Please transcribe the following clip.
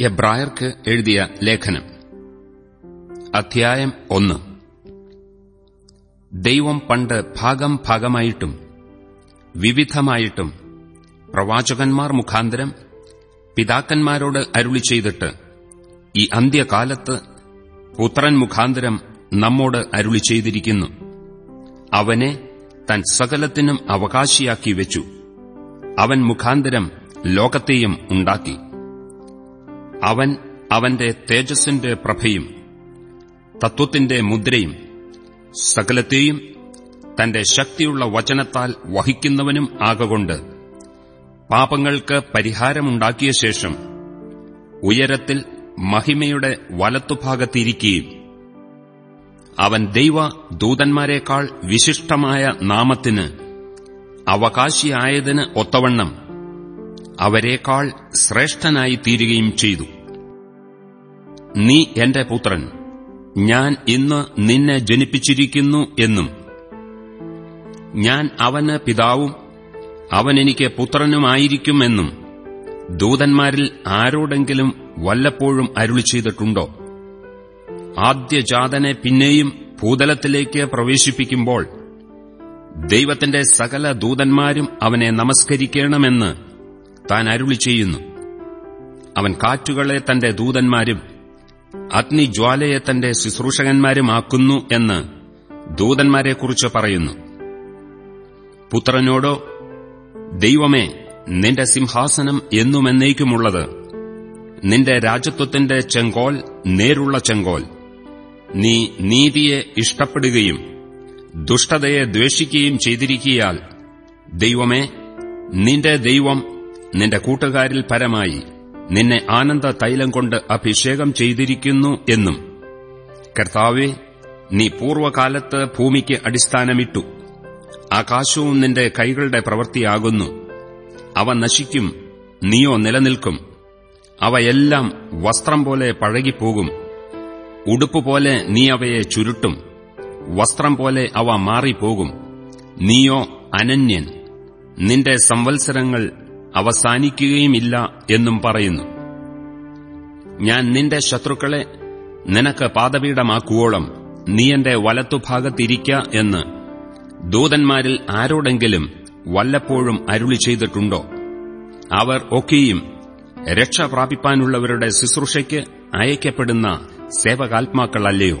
എബ്രായർക്ക് എഴുതിയ ലേഖനം. അധ്യായം ഒന്ന്. ദൈവം പണ്ട് ഭാഗം ഭാഗമായിട്ടും വിവിധമായിട്ടും പ്രവാചകന്മാർ മുഖാന്തരം പിതാക്കന്മാരോട് അരുളി ചെയ്തിട്ട് ഈ അന്ത്യകാലത്ത് പുത്രൻ മുഖാന്തരം നമ്മോട് അരുളി ചെയ്തിരിക്കുന്നു. അവനെ തൻ സകലത്തിനും അവകാശിയാക്കി വെച്ചു. അവൻ മുഖാന്തരം ലോകത്തെയും ഉണ്ടാക്കി. അവൻ അവന്റെ തേജസ്സിന്റെ പ്രഭയും തത്വത്തിന്റെ മുദ്രയും സകലത്തെയും തന്റെ ശക്തിയുള്ള വചനത്താൽ വഹിക്കുന്നവനും ആകൊണ്ട് പാപങ്ങൾക്ക് പരിഹാരമുണ്ടാക്കിയ ശേഷം ഉയരത്തിൽ മഹിമയുടെ വലത്തുഭാഗത്തിരിക്കുകയും അവൻ ദൈവ ദൂതന്മാരെക്കാൾ വിശിഷ്ടമായ നാമത്തിന് അവകാശിയായതിന് ഒത്തവണ്ണം അവരെക്കാൾ ശ്രേഷ്ഠനായി തീരുകയും ചെയ്തു. നീ എന്റെ പുത്രൻ. ഞാൻ ഇന്ന് നിന്നെ ജനിപ്പിച്ചിരിക്കുന്നു എന്നും. ഞാൻ അവന് പിതാവും അവൻ എനിക്ക് പുത്രനുമായിരിക്കുമെന്നും. ദൂതന്മാരിൽ ആരോടെങ്കിലും വല്ലപ്പോഴും അരുളി ചെയ്തിട്ടുണ്ടോ? ആദ്യജാതനെ പിന്നെയും ഭൂതലത്തിലേക്ക് പ്രവേശിപ്പിക്കുമ്പോൾ ദൈവത്തിന്റെ സകല ദൂതന്മാരും അവനെ നമസ്കരിക്കണമെന്ന് താൻ അരുളി ചെയ്യുന്നു. അവൻ കാറ്റുകളെ തന്റെ ദൂതന്മാരും അഗ്നിജ്വാലയെ തന്റെ ശുശ്രൂഷകന്മാരുമാക്കുന്നു എന്ന് ദൂതന്മാരെക്കുറിച്ച് പറയുന്നു. പുത്രനോടോ ദൈവമേ നിന്റെ സിംഹാസനം എന്നുമെന്നേക്കുമുള്ളത്. നിന്റെ രാജ്യത്വത്തിന്റെ ചെങ്കോൽ നേരുള്ള ചെങ്കോൽ. നീ നീതിയെ ഇഷ്ടപ്പെടുകയും ദുഷ്ടതയെ ദ്വേഷിക്കുകയും ചെയ്തിരിക്കിയാൽ ദൈവമേ നിന്റെ ദൈവം നിന്റെ കൂട്ടുകാരിൽ പരമായി നിന്നെ ആനന്ദ തൈലം കൊണ്ട് അഭിഷേകം ചെയ്തിരിക്കുന്നു എന്നും. കർത്താവെ നീ പൂർവകാലത്ത് ഭൂമിക്ക് അടിസ്ഥാനമിട്ടു. ആകാശവും നിന്റെ കൈകളുടെ പ്രവൃത്തിയാകുന്നു. അവ നശിക്കും നീയോ നിലനിൽക്കും. അവയെല്ലാം വസ്ത്രം പോലെ പഴകിപ്പോകും. ഉടുപ്പുപോലെ നീ അവയെ ചുരുട്ടും. വസ്ത്രം പോലെ അവ മാറിപ്പോകും. നീയോ അനന്യൻ. നിന്റെ സംവത്സരങ്ങൾ അവസാനിക്കുകയുമില്ല എന്നും പറയുന്നു. ഞാൻ നിന്റെ ശത്രുക്കളെ നിനക്ക് പാദപീഠമാക്കുവോളം നീ എന്റെ വലത്തുഭാഗത്തിരിക്ക എന്ന് ദൂതന്മാരിൽ ആരോടെങ്കിലും വല്ലപ്പോഴും അരുളി ചെയ്തിട്ടുണ്ടോ? അവർ ഒക്കെയും രക്ഷ പ്രാപിപ്പാനുള്ളവരുടെ ശുശ്രൂഷയ്ക്ക് അയക്കപ്പെടുന്ന സേവകാത്മാക്കളല്ലയോ?